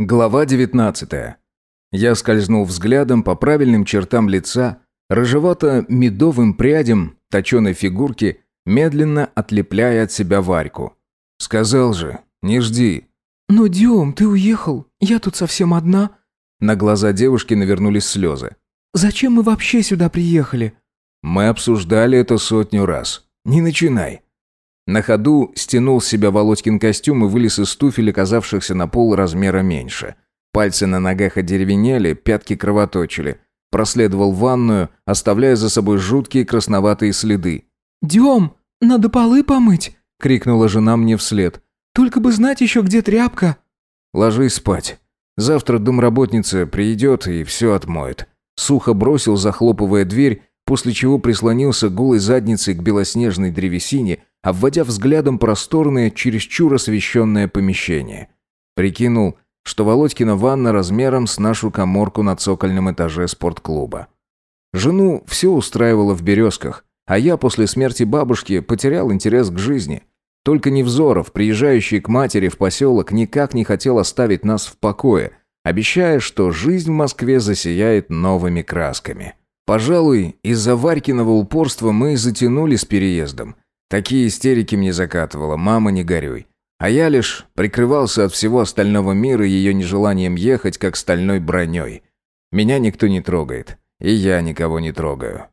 Глава 19. Я скользнул взглядом по правильным чертам лица, рыжевато-медовым прядям точеной фигурки, медленно отлепляя от себя Варьку. Сказал же, не жди. «Но, Дем, ты уехал. Я тут совсем одна». На глаза девушки навернулись слезы. «Зачем мы вообще сюда приехали?» Мы обсуждали это сотню раз. Не начинай. На ходу стянул с себя Володькин костюм и вылез из туфель, оказавшихся на пол размера меньше. Пальцы на ногах одеревенели, пятки кровоточили. Проследовал ванную, оставляя за собой жуткие красноватые следы. «Дем, надо полы помыть!» — крикнула жена мне вслед. «Только бы знать еще, где тряпка!» «Ложись спать. Завтра домработница приедет и все отмоет». Сухо бросил, захлопывая дверь, после чего прислонился голой задницей к белоснежной древесине, обводя взглядом просторное, чересчур освещенное помещение. Прикинул, что Володькина ванна размером с нашу коморку на цокольном этаже спортклуба. Жену все устраивало в «Березках», а я после смерти бабушки потерял интерес к жизни. Только Невзоров, приезжающий к матери в поселок, никак не хотел оставить нас в покое, обещая, что жизнь в Москве засияет новыми красками. Пожалуй, из-за Варькиного упорства мы и затянули с переездом – Такие истерики мне закатывала, мама, не горюй. А я лишь прикрывался от всего остального мира ее нежеланием ехать, как стальной броней. Меня никто не трогает, и я никого не трогаю.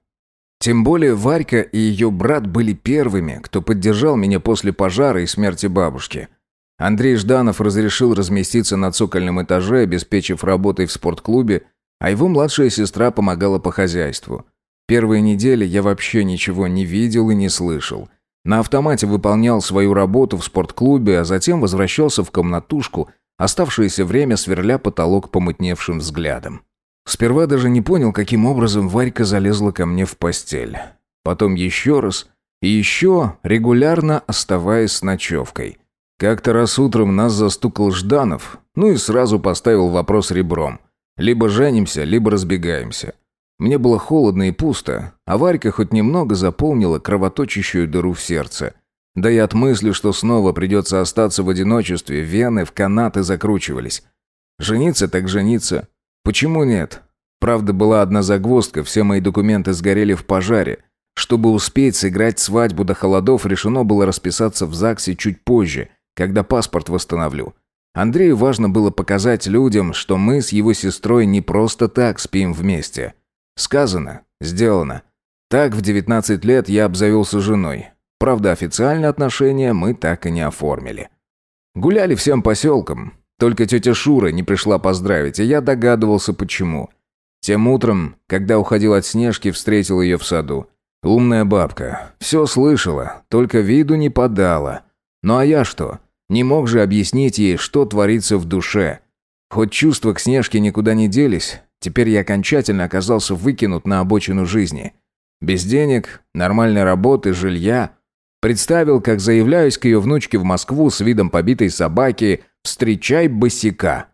Тем более Варька и ее брат были первыми, кто поддержал меня после пожара и смерти бабушки. Андрей Жданов разрешил разместиться на цокольном этаже, обеспечив работой в спортклубе, а его младшая сестра помогала по хозяйству. Первые недели я вообще ничего не видел и не слышал. На автомате выполнял свою работу в спортклубе, а затем возвращался в комнатушку, оставшееся время сверля потолок помутневшим взглядом. Сперва даже не понял, каким образом Варька залезла ко мне в постель. Потом еще раз и еще, регулярно оставаясь с ночевкой. Как-то раз утром нас застукал Жданов, ну и сразу поставил вопрос ребром. Либо женимся, либо разбегаемся. Мне было холодно и пусто, а Варька хоть немного заполнила кровоточащую дыру в сердце. Да и от мысли, что снова придется остаться в одиночестве, вены в канаты закручивались. Жениться так жениться. Почему нет? Правда, была одна загвоздка, все мои документы сгорели в пожаре. Чтобы успеть сыграть свадьбу до холодов, решено было расписаться в ЗАГСе чуть позже, когда паспорт восстановлю. Андрею важно было показать людям, что мы с его сестрой не просто так спим вместе. Сказано, сделано. Так в 19 лет я обзавелся женой. Правда, официальные отношения мы так и не оформили. Гуляли всем поселком. Только тетя Шура не пришла поздравить, и я догадывался, почему. Тем утром, когда уходил от Снежки, встретил ее в саду. Умная бабка. Все слышала, только виду не подала. Ну а я что? Не мог же объяснить ей, что творится в душе. Хоть чувства к Снежке никуда не делись, Теперь я окончательно оказался выкинут на обочину жизни. Без денег, нормальной работы, жилья. Представил, как заявляюсь к ее внучке в Москву с видом побитой собаки «Встречай босика».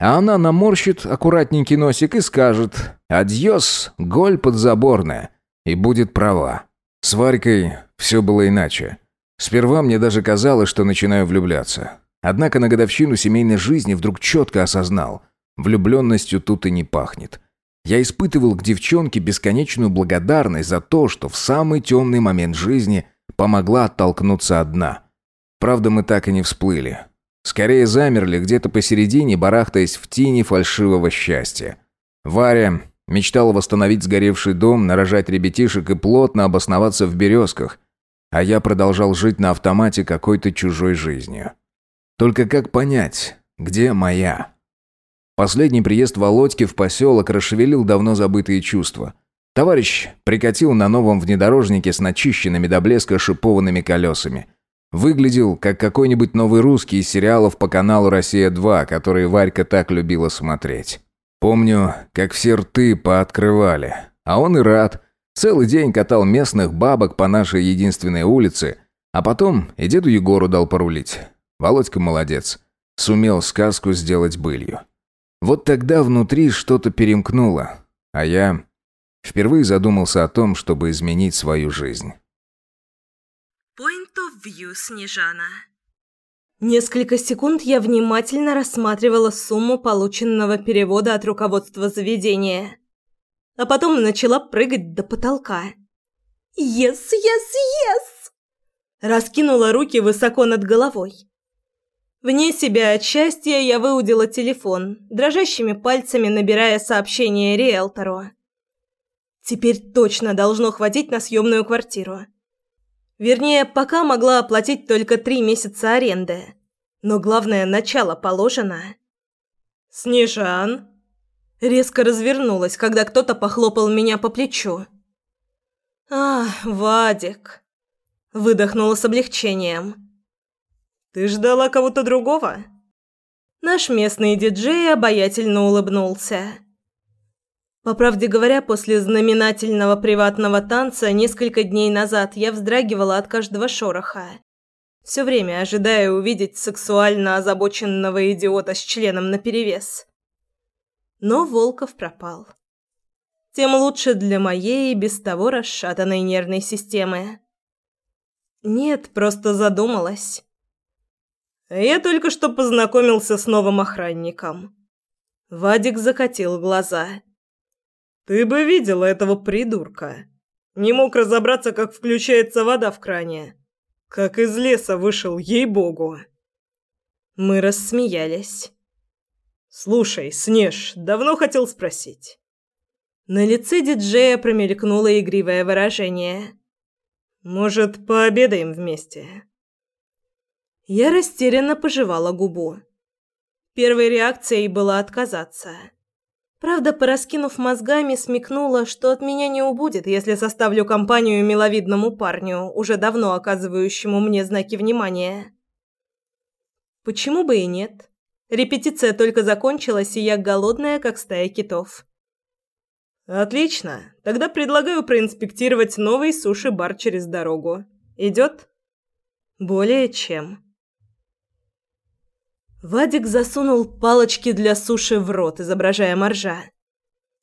А она наморщит аккуратненький носик и скажет «Адьос, голь подзаборная». И будет права. С Варькой все было иначе. Сперва мне даже казалось, что начинаю влюбляться. Однако на годовщину семейной жизни вдруг четко осознал. Влюбленностью тут и не пахнет. Я испытывал к девчонке бесконечную благодарность за то, что в самый темный момент жизни помогла оттолкнуться одна. Правда, мы так и не всплыли. Скорее замерли где-то посередине, барахтаясь в тени фальшивого счастья. Варя мечтала восстановить сгоревший дом, нарожать ребятишек и плотно обосноваться в березках, а я продолжал жить на автомате какой-то чужой жизнью. Только как понять, где моя? Последний приезд Володьки в поселок расшевелил давно забытые чувства. Товарищ прикатил на новом внедорожнике с начищенными до блеска шипованными колесами. Выглядел, как какой-нибудь новый русский из сериалов по каналу «Россия-2», которые Варька так любила смотреть. Помню, как все рты пооткрывали. А он и рад. Целый день катал местных бабок по нашей единственной улице, а потом и деду Егору дал порулить. Володька молодец. Сумел сказку сделать былью. Вот тогда внутри что-то перемкнуло, а я впервые задумался о том, чтобы изменить свою жизнь. Point of view, Снежана. Несколько секунд я внимательно рассматривала сумму полученного перевода от руководства заведения, а потом начала прыгать до потолка. «Ес, ес, ес!» Раскинула руки высоко над головой. Вне себя от счастья я выудила телефон, дрожащими пальцами набирая сообщение риэлтору. Теперь точно должно хватить на съемную квартиру. Вернее, пока могла оплатить только три месяца аренды. Но главное, начало положено. «Снежан!» Резко развернулась, когда кто-то похлопал меня по плечу. «А, Вадик!» Выдохнула с облегчением. «Ты ждала кого-то другого?» Наш местный диджей обаятельно улыбнулся. По правде говоря, после знаменательного приватного танца несколько дней назад я вздрагивала от каждого шороха. Все время ожидая увидеть сексуально озабоченного идиота с членом наперевес. Но Волков пропал. Тем лучше для моей без того расшатанной нервной системы. Нет, просто задумалась. Я только что познакомился с новым охранником. Вадик закатил глаза. Ты бы видела этого придурка. Не мог разобраться, как включается вода в кране. Как из леса вышел, ей-богу. Мы рассмеялись. Слушай, Снеж, давно хотел спросить. На лице диджея промелькнуло игривое выражение. Может, пообедаем вместе? Я растерянно пожевала губу. Первой реакцией была отказаться. Правда, пораскинув мозгами, смекнула, что от меня не убудет, если составлю компанию миловидному парню, уже давно оказывающему мне знаки внимания. Почему бы и нет? Репетиция только закончилась, и я голодная, как стая китов. Отлично. Тогда предлагаю проинспектировать новый суши-бар через дорогу. Идет? Более чем. Вадик засунул палочки для суши в рот, изображая моржа.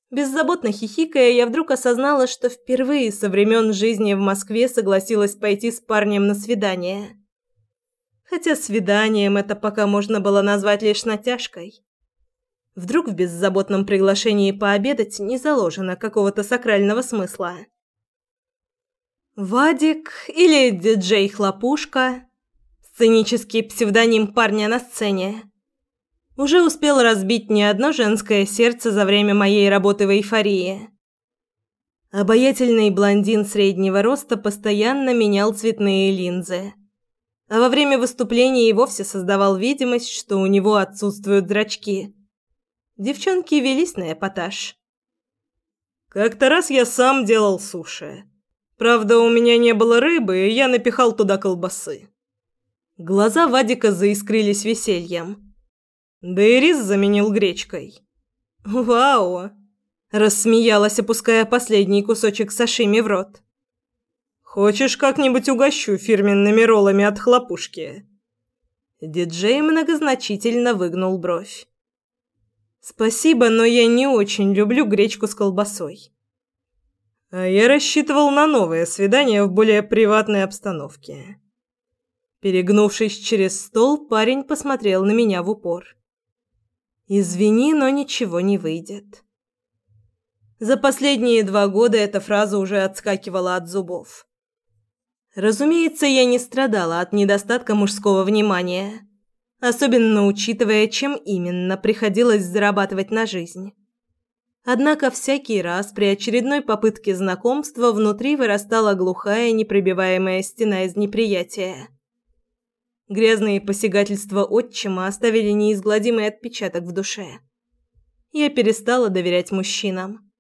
Беззаботно хихикая, я вдруг осознала, что впервые со времен жизни в Москве согласилась пойти с парнем на свидание. Хотя свиданием это пока можно было назвать лишь натяжкой. Вдруг в беззаботном приглашении пообедать не заложено какого-то сакрального смысла. Вадик или диджей Хлопушка сценический псевдоним парня на сцене, уже успел разбить не одно женское сердце за время моей работы в эйфории. Обаятельный блондин среднего роста постоянно менял цветные линзы. А во время выступления и вовсе создавал видимость, что у него отсутствуют зрачки. Девчонки велись на эпатаж. Как-то раз я сам делал суши. Правда, у меня не было рыбы, и я напихал туда колбасы. Глаза Вадика заискрились весельем. Да и рис заменил гречкой. «Вау!» – рассмеялась, опуская последний кусочек сашими в рот. «Хочешь, как-нибудь угощу фирменными роллами от хлопушки?» Диджей многозначительно выгнул бровь. «Спасибо, но я не очень люблю гречку с колбасой». А я рассчитывал на новое свидание в более приватной обстановке. Перегнувшись через стол, парень посмотрел на меня в упор. «Извини, но ничего не выйдет». За последние два года эта фраза уже отскакивала от зубов. Разумеется, я не страдала от недостатка мужского внимания, особенно учитывая, чем именно приходилось зарабатывать на жизнь. Однако всякий раз при очередной попытке знакомства внутри вырастала глухая непробиваемая стена из неприятия. Грязные посягательства отчима оставили неизгладимый отпечаток в душе. Я перестала доверять мужчинам.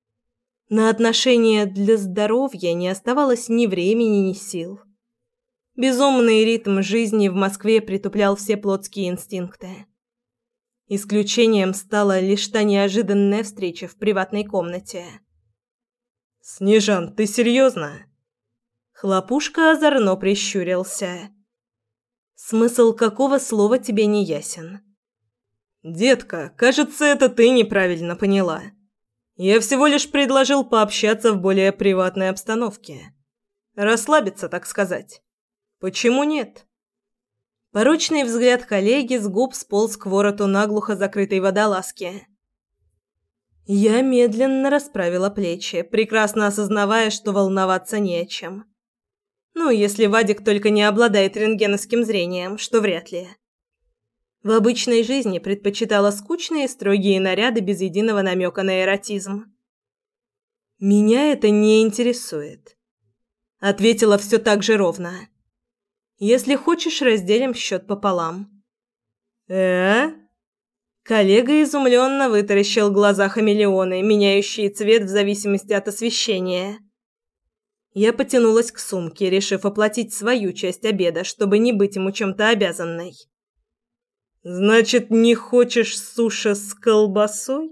На отношения для здоровья не оставалось ни времени, ни сил. Безумный ритм жизни в Москве притуплял все плотские инстинкты. Исключением стала лишь та неожиданная встреча в приватной комнате. «Снежан, ты серьезно?» Хлопушка озорно прищурился. Смысл какого слова тебе не ясен? Детка, кажется, это ты неправильно поняла. Я всего лишь предложил пообщаться в более приватной обстановке. Расслабиться, так сказать. Почему нет? Порочный взгляд коллеги с губ сполз к вороту наглухо закрытой водолазки. Я медленно расправила плечи, прекрасно осознавая, что волноваться не о чем. Ну, если Вадик только не обладает рентгеновским зрением, что вряд ли. В обычной жизни предпочитала скучные строгие наряды без единого намека на эротизм. «Меня это не интересует», — ответила все так же ровно. Если хочешь, разделим счет пополам». «Э?» Коллега изумленно вытаращил глаза хамелеоны, меняющие цвет в зависимости от освещения. Я потянулась к сумке, решив оплатить свою часть обеда, чтобы не быть ему чем-то обязанной. «Значит, не хочешь суши с колбасой?»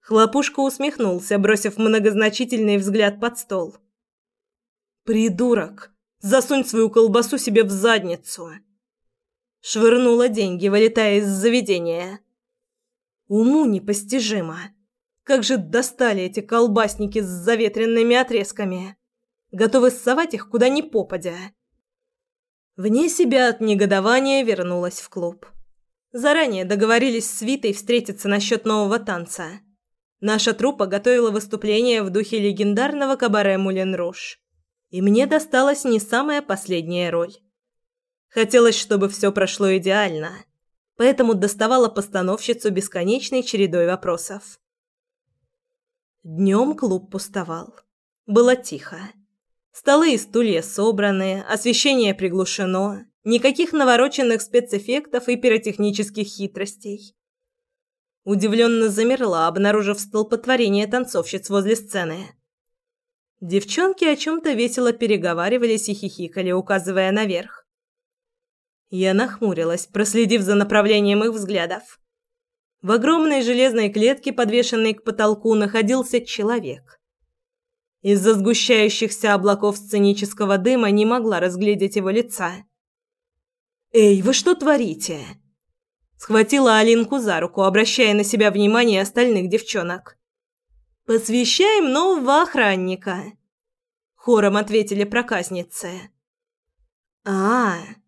Хлопушка усмехнулся, бросив многозначительный взгляд под стол. «Придурок!» Засунь свою колбасу себе в задницу. Швырнула деньги, вылетая из заведения. Уму непостижимо. Как же достали эти колбасники с заветренными отрезками. Готовы ссовать их куда ни попадя. Вне себя от негодования вернулась в клуб. Заранее договорились с Витой встретиться насчет нового танца. Наша труппа готовила выступление в духе легендарного кабаре «Мулен Руж» и мне досталась не самая последняя роль. Хотелось, чтобы все прошло идеально, поэтому доставала постановщицу бесконечной чередой вопросов. Днем клуб пустовал. Было тихо. Столы и стулья собраны, освещение приглушено, никаких навороченных спецэффектов и пиротехнических хитростей. Удивленно замерла, обнаружив столпотворение танцовщиц возле сцены. Девчонки о чем-то весело переговаривались и хихикали, указывая наверх. Я нахмурилась, проследив за направлением их взглядов. В огромной железной клетке, подвешенной к потолку, находился человек. Из-за сгущающихся облаков сценического дыма не могла разглядеть его лица. «Эй, вы что творите?» Схватила Алинку за руку, обращая на себя внимание остальных девчонок. «Посвящаем нового охранника», — хором ответили проказницы. а, -а, -а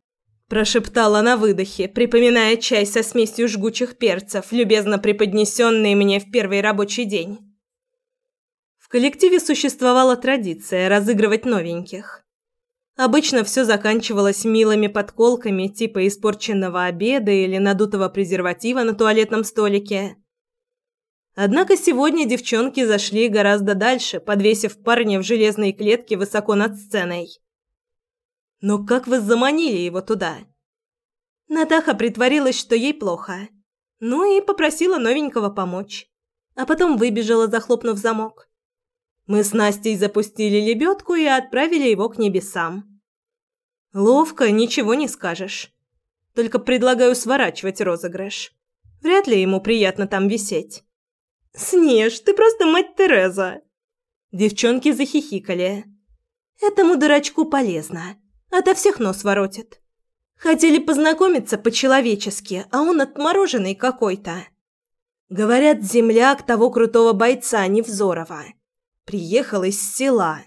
прошептала на выдохе, припоминая чай со смесью жгучих перцев, любезно преподнесенный мне в первый рабочий день. В коллективе существовала традиция разыгрывать новеньких. Обычно все заканчивалось милыми подколками типа испорченного обеда или надутого презерватива на туалетном столике – Однако сегодня девчонки зашли гораздо дальше, подвесив парня в железной клетке высоко над сценой. Но как вы заманили его туда? Натаха притворилась, что ей плохо. Ну и попросила новенького помочь. А потом выбежала, захлопнув замок. Мы с Настей запустили лебедку и отправили его к небесам. Ловко, ничего не скажешь. Только предлагаю сворачивать розыгрыш. Вряд ли ему приятно там висеть. «Снеж, ты просто мать Тереза!» Девчонки захихикали. «Этому дурачку полезно. Ото всех нос воротит. Хотели познакомиться по-человечески, а он отмороженный какой-то. Говорят, земляк того крутого бойца Невзорова. Приехал из села».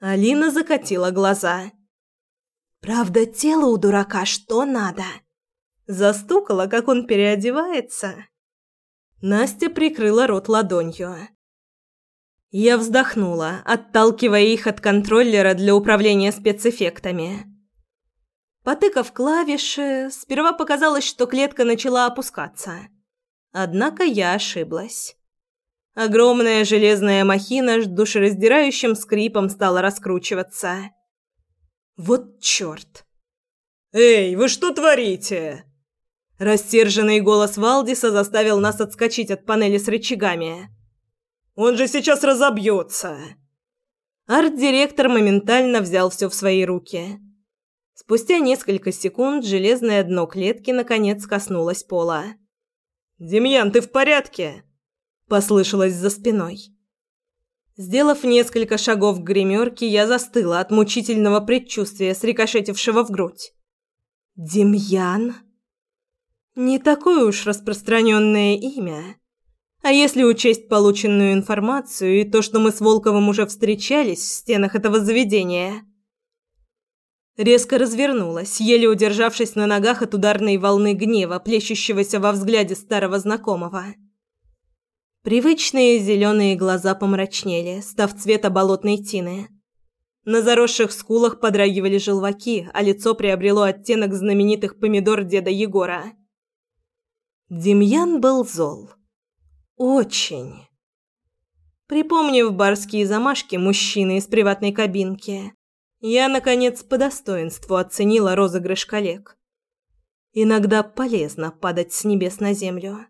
Алина закатила глаза. «Правда, тело у дурака что надо?» Застукала, как он переодевается. Настя прикрыла рот ладонью. Я вздохнула, отталкивая их от контроллера для управления спецэффектами. Потыкав клавиши, сперва показалось, что клетка начала опускаться. Однако я ошиблась. Огромная железная махина с душераздирающим скрипом стала раскручиваться. Вот чёрт! «Эй, вы что творите?» Растерженный голос Валдиса заставил нас отскочить от панели с рычагами. «Он же сейчас разобьется!» Арт-директор моментально взял все в свои руки. Спустя несколько секунд железное дно клетки наконец коснулось пола. «Демьян, ты в порядке?» – послышалось за спиной. Сделав несколько шагов к гримерке, я застыла от мучительного предчувствия, срикошетившего в грудь. «Демьян?» Не такое уж распространенное имя. А если учесть полученную информацию и то, что мы с Волковым уже встречались в стенах этого заведения? Резко развернулась, еле удержавшись на ногах от ударной волны гнева, плещущегося во взгляде старого знакомого. Привычные зеленые глаза помрачнели, став цвета болотной тины. На заросших скулах подрагивали желваки, а лицо приобрело оттенок знаменитых помидор деда Егора. Демьян был зол. Очень. Припомнив барские замашки мужчины из приватной кабинки, я, наконец, по достоинству оценила розыгрыш коллег. Иногда полезно падать с небес на землю.